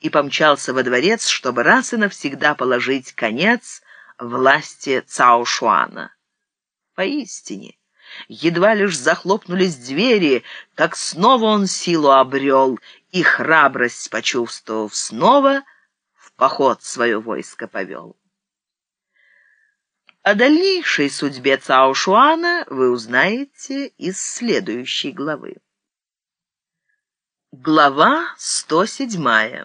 и помчался во дворец, чтобы раз и навсегда положить конец власти Цао Шуана. Поистине, едва лишь захлопнулись двери, как снова он силу обрел и храбрость, почувствовав снова, в поход свое войско повел. О дальнейшей судьбе Цао Шуана вы узнаете из следующей главы. Глава 107.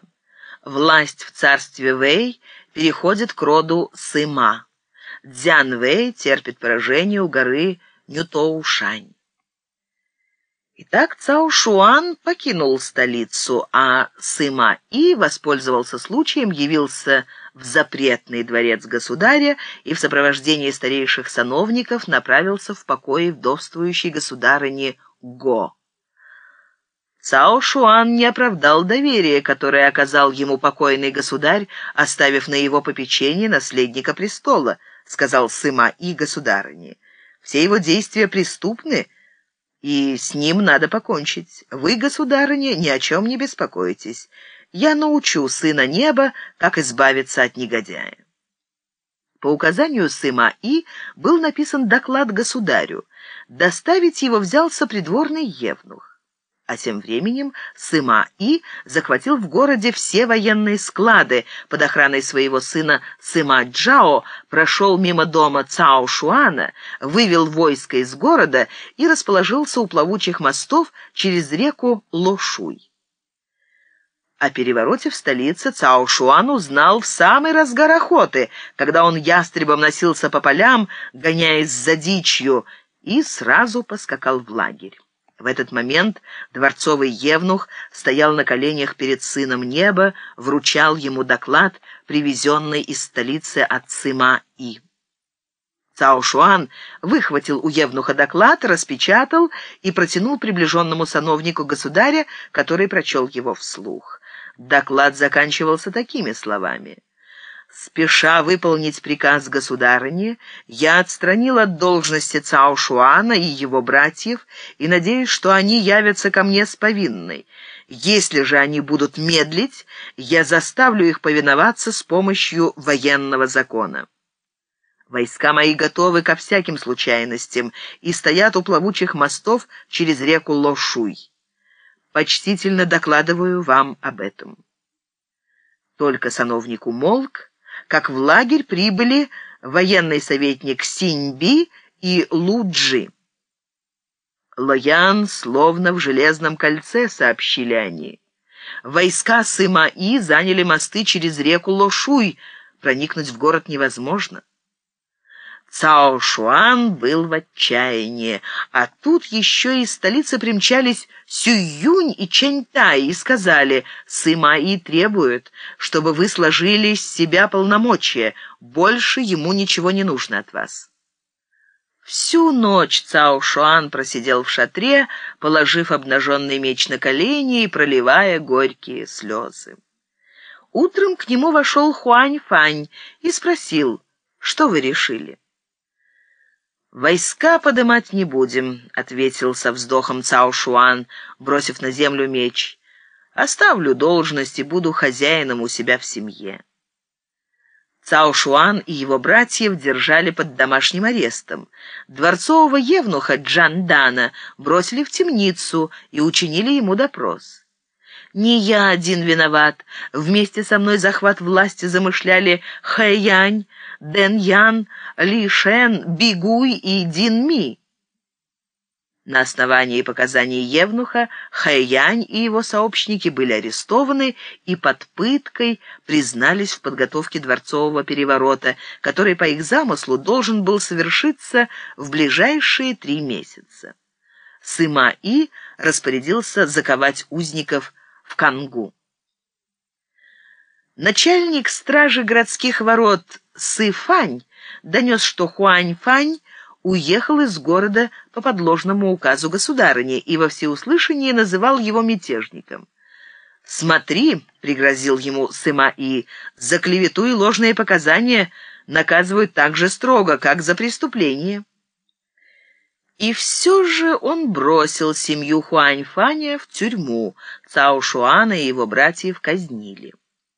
Власть в царстве Вэй переходит к роду Сыма. Дзян Вэй терпит поражение у горы Нютоушань. Итак, Цао Шуан покинул столицу, а Сыма И воспользовался случаем, явился в запретный дворец государя и в сопровождении старейших сановников направился в покои вдовствующей государыни Го. Цао Шуан не оправдал доверия, которое оказал ему покойный государь, оставив на его попечение наследника престола, сказал Сыма И государыне. Все его действия преступны, и с ним надо покончить. Вы, государыня, ни о чем не беспокойтесь. Я научу сына неба, как избавиться от негодяя. По указанию Сыма И был написан доклад государю. Доставить его взялся придворный евнух. А тем временем Сыма-И захватил в городе все военные склады, под охраной своего сына Сыма-Джао прошел мимо дома Цао-Шуана, вывел войско из города и расположился у плавучих мостов через реку Лошуй. О перевороте в столице Цао Шуан узнал в самый разгар охоты, когда он ястребом носился по полям, гоняясь за дичью, и сразу поскакал в лагерь. В этот момент дворцовый евнух стоял на коленях перед сыном неба, вручал ему доклад, привезенный из столицы от Сыма И. Цао Шуан выхватил у евнуха доклад, распечатал и протянул приближенному сановнику государя, который прочел его вслух. Доклад заканчивался такими словами. Спеша выполнить приказ государыни, я отстранил от должности Цао Шуана и его братьев и надеюсь, что они явятся ко мне с повинной. Если же они будут медлить, я заставлю их повиноваться с помощью военного закона. Войска мои готовы ко всяким случайностям и стоят у плавучих мостов через реку Лошуй. Почтительно докладываю вам об этом. Только сановник умолк, как в лагерь прибыли военный советник Синьби и Луджи. Лоян словно в железном кольце, сообщили они. Войска Сыма-И заняли мосты через реку Лошуй, проникнуть в город невозможно. Цао Шуан был в отчаянии, а тут еще из столицы примчались Сююнь и Чэньтай и сказали, «Сыма-И требует, чтобы вы сложили с себя полномочия, больше ему ничего не нужно от вас». Всю ночь Цао Шуан просидел в шатре, положив обнаженный меч на колени и проливая горькие слезы. Утром к нему вошел Хуань Фань и спросил, «Что вы решили?» «Войска подымать не будем», — ответил со вздохом Цао Шуан, бросив на землю меч. «Оставлю должность и буду хозяином у себя в семье». Цао Шуан и его братьев держали под домашним арестом. Дворцового евнуха Джан Дана бросили в темницу и учинили ему допрос. Не я один виноват. Вместе со мной захват власти замышляли Хэянь, Дэн Ян, Ли Шен, Бигуй и Дин Ми. На основании показаний Евнуха Хайянь и его сообщники были арестованы и под пыткой признались в подготовке дворцового переворота, который по их замыслу должен был совершиться в ближайшие три месяца. Сыма И распорядился заковать узников в Кангу. Начальник стражи городских ворот Сыфань донес, что Хуань-Фань уехал из города по подложному указу государыни и во всеуслышание называл его мятежником. «Смотри», — пригрозил ему Сыма-И, — «за клевету и ложные показания наказывают так же строго, как за преступление». И все же он бросил семью Хуань-Фаня в тюрьму. Цао Шуана и его братьев казнили.